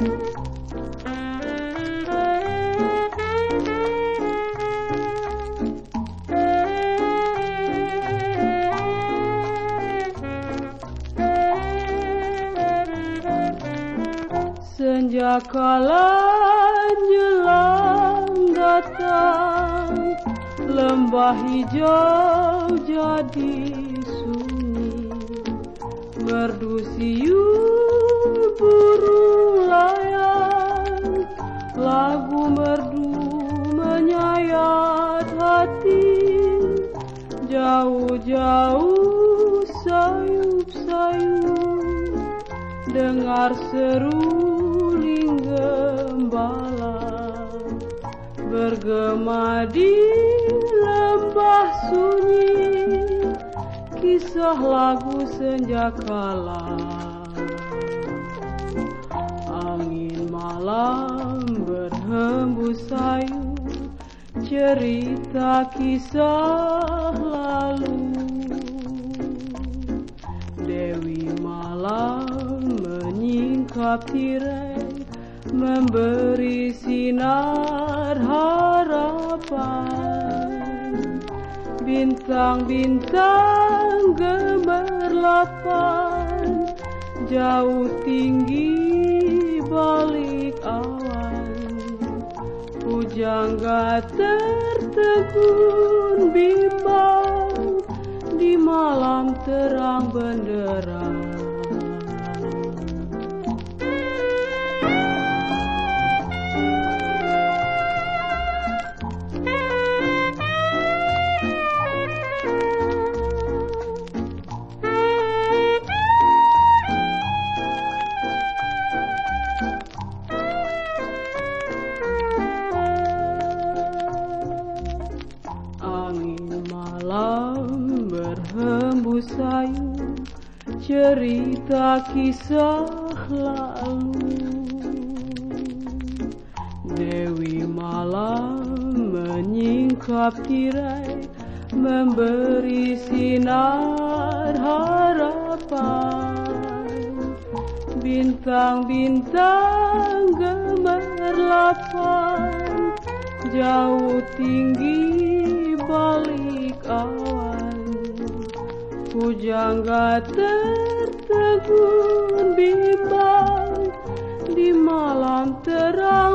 Senja kala jelang datang Lembah hijau jadi sunyi. Merdu siu hati. Jauh-jauh sayup-sayup Dengar seruling gembala. Bergema di lembah sunyi Kisah lagu senja kala. Angin malam berhembus sayu Cerita kisah lalu. Dewi malam menyingkap tirai Memberi sinar harapan. Bintang-bintang gemerlapan Jauh tinggi balik Pujangga tertegun bimbang Di malam terang benderang Angin malam berhembus sayu Cerita kisah lalu. Dewi malam menyingkap tirai Memberi sinar harapan. Bintang-bintang gemerlapan Jauh tinggi Pujangga tertegun bimbang Di malam terang